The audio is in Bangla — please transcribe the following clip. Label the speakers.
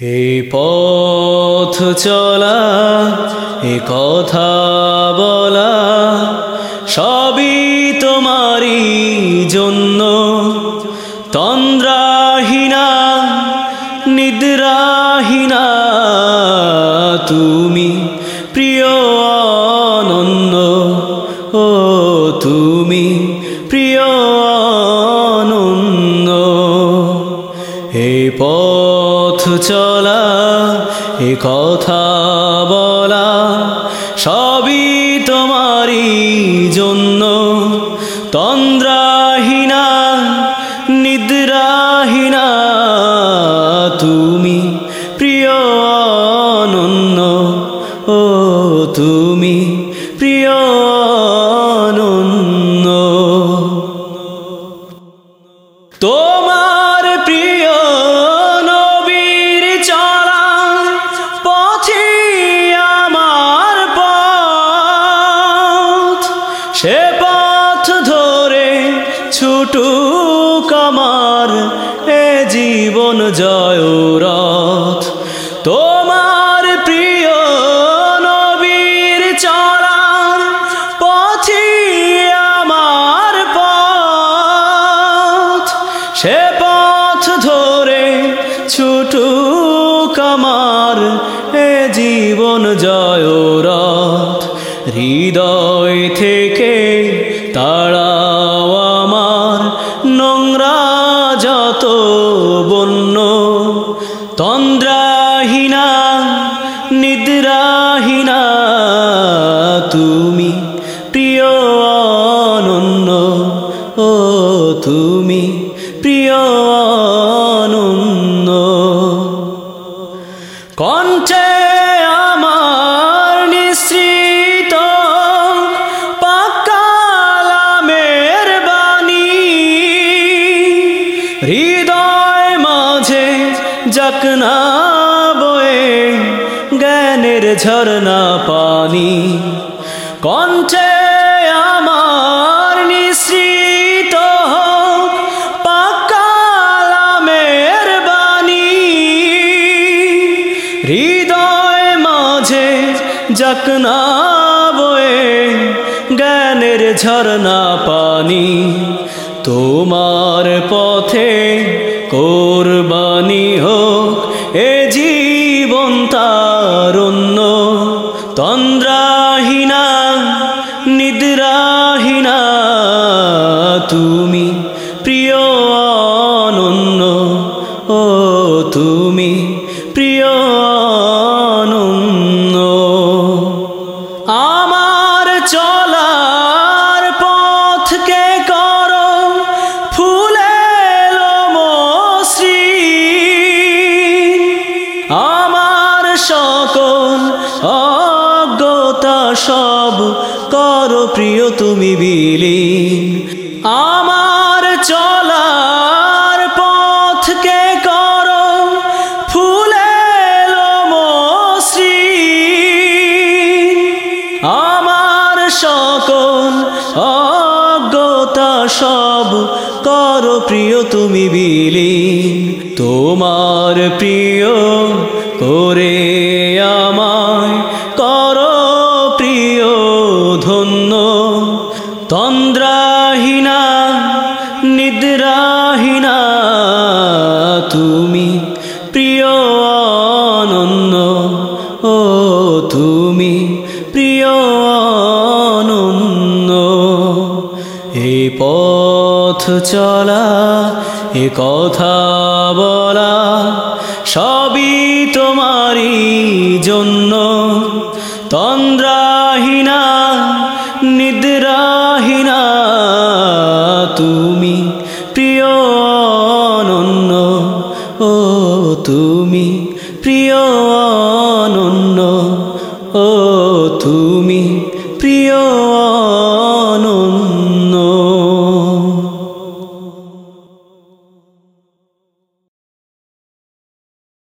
Speaker 1: এই পথ চলা, এ কথা বলা, সবই তোমারই জন্য। তন্দ্রাহীনা, নিদ্রাহীনা তুমি প্রিয় অনন্য। ও তুমি প্রিয় অনন্য। এই পথ চলা এ কথা বলা সবই তোমারই জন্য। তন্দ্রাহীনা নিদ্রাহীনা তুমি প্রিয় জীবন জয়রথ তোমার প্রিয় নবীর চলা পথে আমার পথ। সে পথ ধরে ছুটুক আমার, এ জীবন জয়রথ হৃদয় থেকে তাড়াও প্রিয় অনন্য কণ্ঠে আমার নিঃসৃত পাকালামের বাণী। হৃদয় মাঝে যকনা বয়ে জ্ঞানের ঝরনা পানি। কণ্ঠে হৃদয় মাঝে যকনা বয়ে জ্ঞানের ঝরনা পানি, তোমার পথে কোরবানি হোক, এ জীবন তারণ্য, তন্দ্রাহীনা, নিদ্রাহীনা, তুমি প্রিয় অনন্য ও তুমি সকল অজ্ঞতা সব কর প্রিয় তুমি বিলীন। আমার চলার পথকে করো মসৃণ। আমার সকল অজ্ঞতা সব কর প্রিয় তুমি বিলীন। তোমার প্রিয় করে তন্দ্রাহীনা, নিদ্রাহীনা, তুমি প্রিয় অনন্য ও তুমি প্রিয় অনন্য এই পথ চলা, এ কথা বলা, সবই তোমারই জন্য। তন্দ্রাহীনা তুমি প্রিয় অনন্য ও তুমি প্রিয়